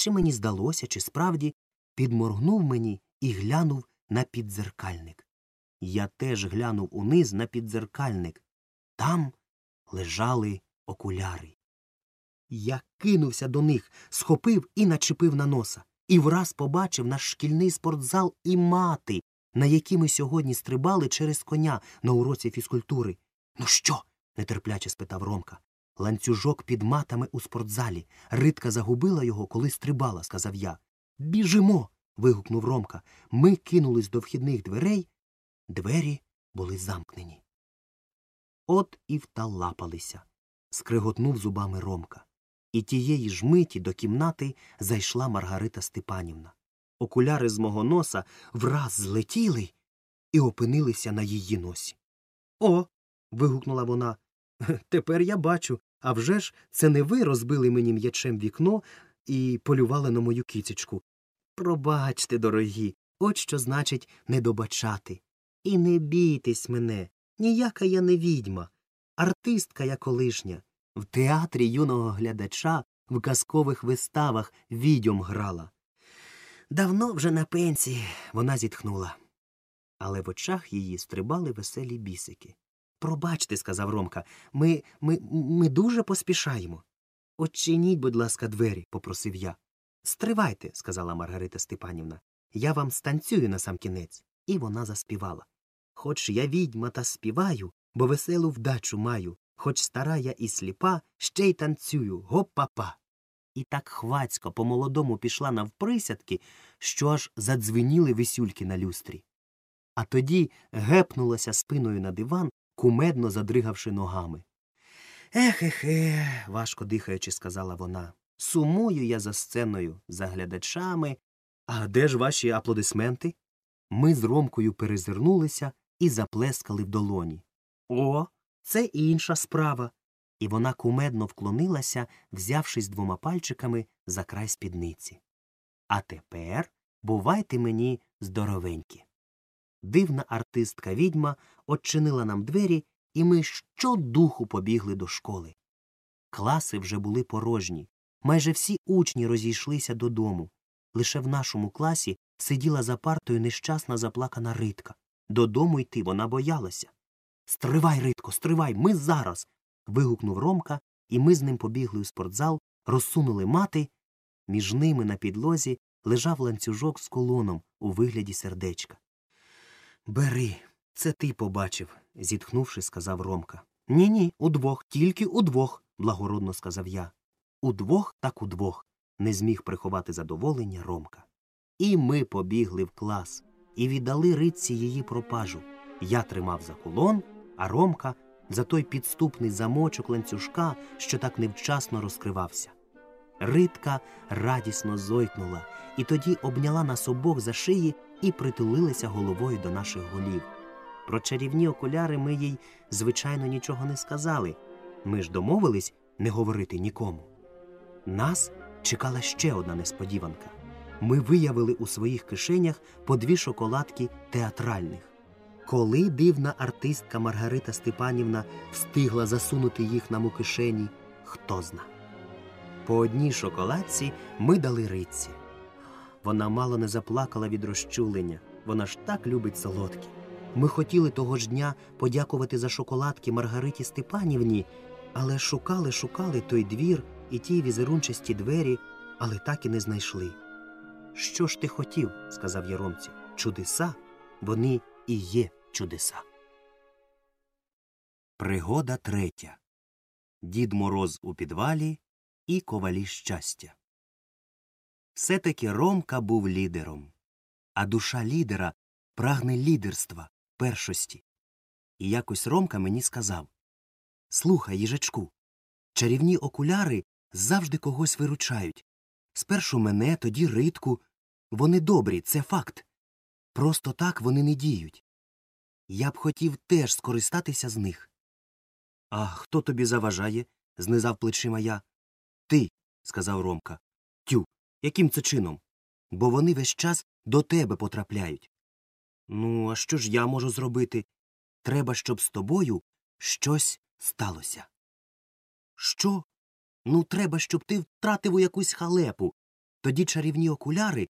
чи мені здалося, чи справді, підморгнув мені і глянув на підзеркальник. Я теж глянув униз на підзеркальник. Там лежали окуляри. Я кинувся до них, схопив і начепив на носа, і враз побачив наш шкільний спортзал і мати, на які ми сьогодні стрибали через коня на уроці фізкультури. Ну що? нетерпляче спитав Ромка. Ланцюжок під матами у спортзалі. Ритка загубила його, коли стрибала, сказав я. Біжимо. вигукнув Ромка. Ми кинулись до вхідних дверей. Двері були замкнені. От і вталапалися, скриготнув зубами Ромка. І тієї ж миті до кімнати зайшла Маргарита Степанівна. Окуляри з мого носа враз злетіли і опинилися на її носі. О. вигукнула вона. Тепер я бачу. А вже ж це не ви розбили мені м'ячем вікно і полювали на мою кицечку. Пробачте, дорогі, от що значить не добачати. І не бійтесь мене, ніяка я не відьма, артистка я колишня. В театрі юного глядача в казкових виставах відьом грала. Давно вже на пенсії вона зітхнула. Але в очах її стрибали веселі бісики. Пробачте, сказав Ромка, ми ми, ми дуже поспішаємо. Очиніть, будь ласка, двері, попросив я. Стривайте, сказала Маргарита Степанівна. Я вам станцюю на сам кінець. І вона заспівала. Хоч я відьма та співаю, бо веселу вдачу маю, хоч стара я і сліпа, ще й танцюю, гоп-па-па. І так хвацько по молодому пішла навприсядки, що аж задзвеніли висюльки на люстрі. А тоді гепнулася спиною на диван, кумедно задригавши ногами. Ехе-хе, важко дихаючи, сказала вона. Сумую я за сценою, за глядачами. А де ж ваші аплодисменти? Ми з Ромкою перезирнулися і заплескали в долоні. О, це інша справа. І вона кумедно вклонилася, взявшись двома пальчиками за край спідниці. А тепер бувайте мені здоровенькі. Дивна артистка відьма odчинила нам двері, і ми щодуху побігли до школи. Класи вже були порожні. Майже всі учні розійшлися додому. Лише в нашому класі сиділа за партою нещасна заплакана ритка. Додому йти вона боялася. Стривай, Ритко, стривай, ми зараз. вигукнув Ромка, і ми з ним побігли у спортзал, розсунули мати. Між ними на підлозі лежав ланцюжок з колоном у вигляді сердечка. Бери, це ти побачив, зітхнувши, сказав Ромка. Ні, ні, удвох, тільки удвох, благородно сказав я. Удвох, так удвох, не зміг приховати задоволення Ромка. І ми побігли в клас і віддали ритці її пропажу. Я тримав за кулон, а Ромка за той підступний замочок ланцюжка, що так невчасно розкривався. Ритка радісно зойкнула і тоді обняла нас обох за шиї і притулилася головою до наших голів. Про чарівні окуляри ми їй, звичайно, нічого не сказали. Ми ж домовились не говорити нікому. Нас чекала ще одна несподіванка. Ми виявили у своїх кишенях по дві шоколадки театральних. Коли дивна артистка Маргарита Степанівна встигла засунути їх нам у кишені, хто зна. По одній шоколадці ми дали риці. Вона мало не заплакала від розчулення. Вона ж так любить солодкі. Ми хотіли того ж дня подякувати за шоколадки Маргариті Степанівні, але шукали, шукали той двір і ті візерунчасті двері, але так і не знайшли. Що ж ти хотів? сказав Яромці. Чудеса, вони і є чудеса. Пригода третя. Дід Мороз у підвалі і ковалі щастя. Все таки Ромка був лідером, а душа лідера прагне лідерства, першості. І якось Ромка мені сказав Слухай, їжачку, чарівні окуляри завжди когось виручають. Спершу мене, тоді ритку. Вони добрі, це факт. Просто так вони не діють. Я б хотів теж скористатися з них. А хто тобі заважає? знизав плечима я. Ти, сказав Ромка. Тю, яким це чином? Бо вони весь час до тебе потрапляють. Ну, а що ж я можу зробити? Треба, щоб з тобою щось сталося. Що? Ну, треба, щоб ти втратив у якусь халепу. Тоді чарівні окуляри